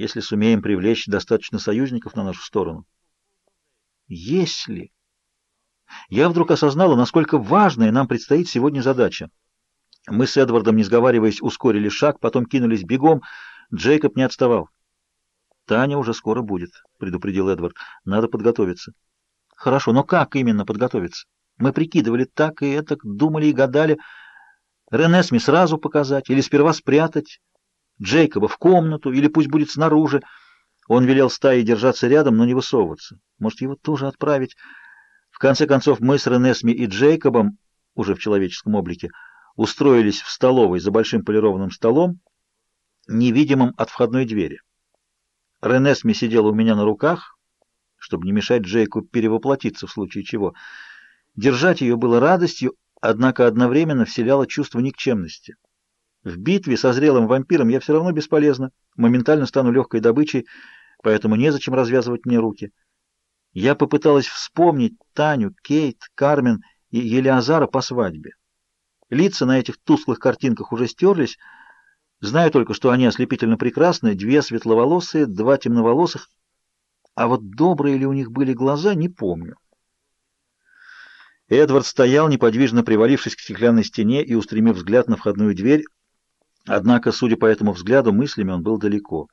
если сумеем привлечь достаточно союзников на нашу сторону. Если... Я вдруг осознала, насколько важная нам предстоит сегодня задача. Мы с Эдвардом, не сговариваясь, ускорили шаг, потом кинулись бегом. Джейкоб не отставал. «Таня уже скоро будет», — предупредил Эдвард. «Надо подготовиться». «Хорошо, но как именно подготовиться? Мы прикидывали так и это, думали и гадали. Ренесме сразу показать или сперва спрятать? Джейкоба в комнату или пусть будет снаружи?» Он велел стае держаться рядом, но не высовываться. Может, его тоже отправить? В конце концов, мы с Ренесми и Джейкобом, уже в человеческом облике, устроились в столовой за большим полированным столом, невидимым от входной двери. Ренесми сидела у меня на руках, чтобы не мешать Джейку перевоплотиться в случае чего. Держать ее было радостью, однако одновременно вселяло чувство никчемности. В битве со зрелым вампиром я все равно бесполезна, моментально стану легкой добычей, поэтому незачем развязывать мне руки. Я попыталась вспомнить Таню, Кейт, Кармен и Елеазара по свадьбе. Лица на этих тусклых картинках уже стерлись. Знаю только, что они ослепительно прекрасны, две светловолосые, два темноволосых. А вот добрые ли у них были глаза, не помню. Эдвард стоял, неподвижно привалившись к стеклянной стене и устремив взгляд на входную дверь. Однако, судя по этому взгляду, мыслями он был далеко.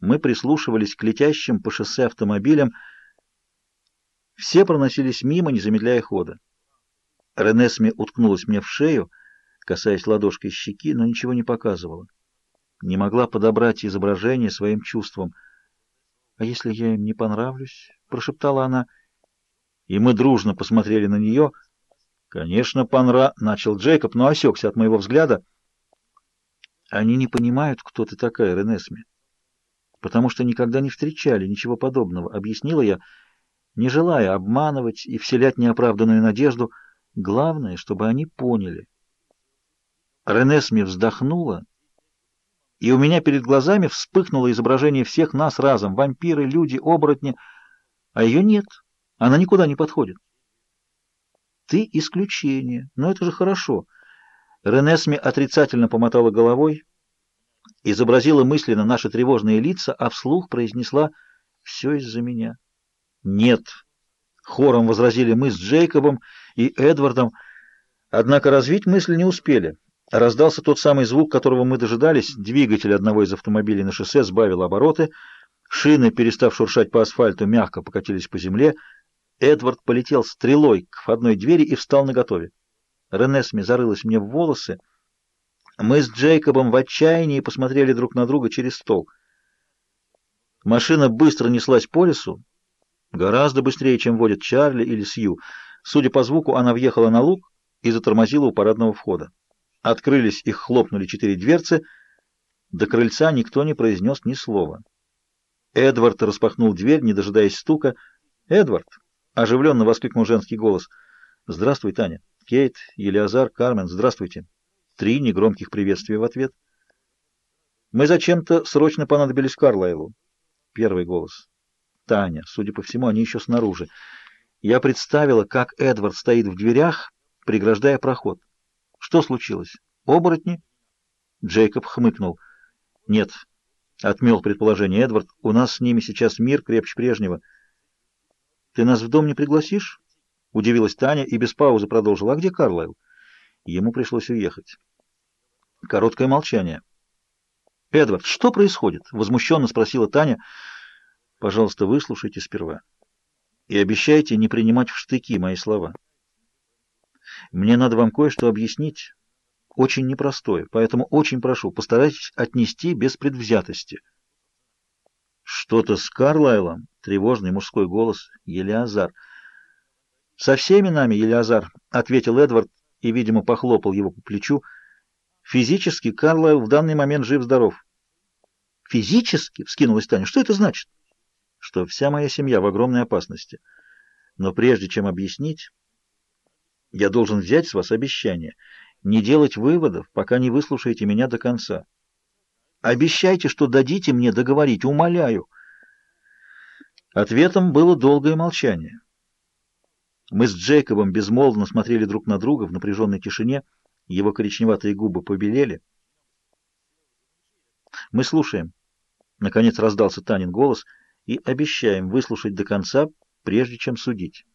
Мы прислушивались к летящим по шоссе автомобилям. Все проносились мимо, не замедляя хода. Ренесми уткнулась мне в шею, касаясь ладошкой щеки, но ничего не показывала. Не могла подобрать изображение своим чувствам. «А если я им не понравлюсь?» — прошептала она. И мы дружно посмотрели на нее. «Конечно, понра...» — начал Джейкоб, но осекся от моего взгляда. «Они не понимают, кто ты такая, Ренесми, потому что никогда не встречали ничего подобного», — объяснила я, не желая обманывать и вселять неоправданную надежду — Главное, чтобы они поняли. Ренесми вздохнула, и у меня перед глазами вспыхнуло изображение всех нас разом. Вампиры, люди, оборотни. А ее нет. Она никуда не подходит. Ты исключение. Но это же хорошо. Ренесми отрицательно помотала головой, изобразила мысленно наши тревожные лица, а вслух произнесла «все из-за меня». «Нет», — хором возразили мы с Джейкобом, — и Эдвардом. Однако развить мысль не успели. Раздался тот самый звук, которого мы дожидались. Двигатель одного из автомобилей на шоссе сбавил обороты. Шины, перестав шуршать по асфальту, мягко покатились по земле. Эдвард полетел стрелой к входной двери и встал наготове. Ренесми зарылась мне в волосы. Мы с Джейкобом в отчаянии посмотрели друг на друга через стол. Машина быстро неслась по лесу, гораздо быстрее, чем водят Чарли или Сью. Судя по звуку, она въехала на луг и затормозила у парадного входа. Открылись и хлопнули четыре дверцы. До крыльца никто не произнес ни слова. Эдвард распахнул дверь, не дожидаясь стука. «Эдвард!» — оживленно воскликнул женский голос. «Здравствуй, Таня!» «Кейт, Елиазар, Кармен, здравствуйте!» Три негромких приветствия в ответ. «Мы зачем-то срочно понадобились Карлайлу». Первый голос. «Таня, судя по всему, они еще снаружи». Я представила, как Эдвард стоит в дверях, преграждая проход. Что случилось? Оборотни? Джейкоб хмыкнул. Нет, отмел предположение Эдвард. У нас с ними сейчас мир крепче прежнего. Ты нас в дом не пригласишь? Удивилась Таня и без паузы продолжила. А где Карлайл? Ему пришлось уехать. Короткое молчание. «Эдвард, что происходит?» — возмущенно спросила Таня. «Пожалуйста, выслушайте сперва» и обещайте не принимать в штыки мои слова. Мне надо вам кое-что объяснить, очень непростое, поэтому очень прошу, постарайтесь отнести без предвзятости. Что-то с Карлайлом? Тревожный мужской голос. Елиазар. Со всеми нами, Елиазар, ответил Эдвард и, видимо, похлопал его по плечу. Физически Карлайл в данный момент жив-здоров. Физически? Вскинулась Таня. Что это значит? что вся моя семья в огромной опасности. Но прежде чем объяснить, я должен взять с вас обещание не делать выводов, пока не выслушаете меня до конца. Обещайте, что дадите мне договорить, умоляю. Ответом было долгое молчание. Мы с Джейкобом безмолвно смотрели друг на друга в напряженной тишине, его коричневатые губы побелели. «Мы слушаем», Наконец раздался Танин голос. «И обещаем выслушать до конца, прежде чем судить».